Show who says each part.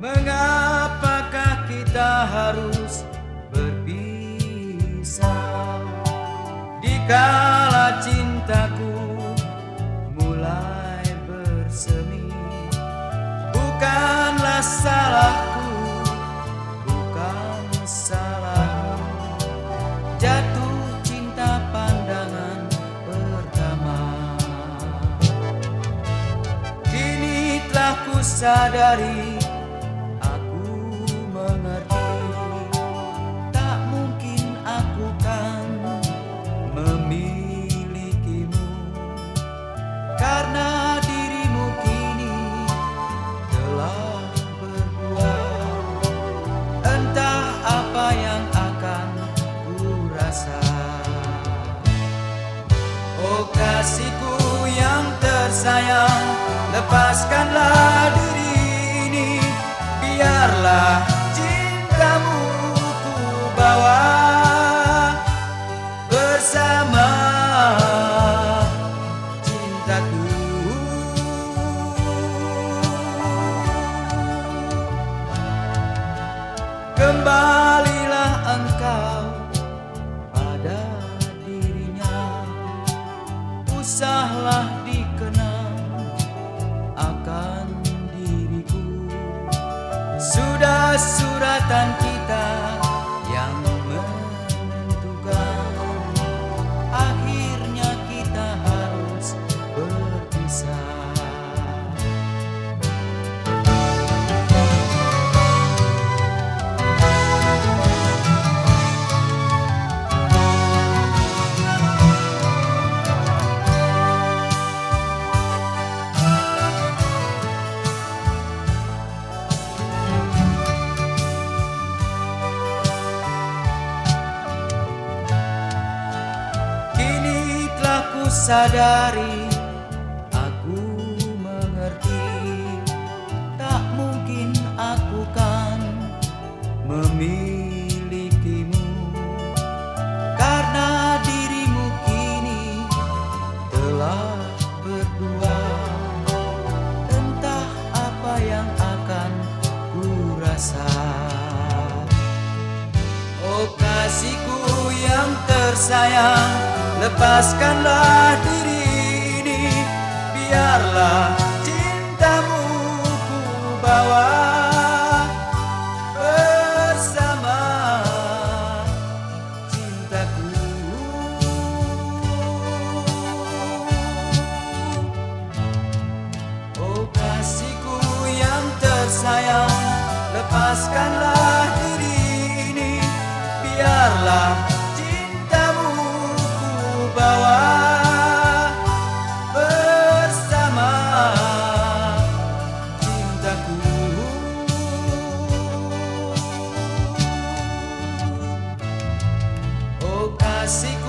Speaker 1: Mengapakah kita harus berpisah? Dikala cintaku mulai bersemi Bukanlah salahku, bukan salahmu. Jatuh cinta pandangan pertama. Kini telah ku sadari kasihku yang tersayang. Lepaskanlah diri ini Biarlah cintamu ku bawa Bersama. Cintaku. Kembalilah usahlah dikenang akan diriku. Sudah suratan kita sadari Aku mengerti. Tak mungkin aku kan Memilikimu. Karena dirimu kini Telah berdua. Entah apa yang akan ku rasa. Oh kasihku tersayang. Lepaskanlah diri ini Biarlah cintamu ku bawa Bersama cintaku. Oh kasihku yang tersayang Lepaskanlah See.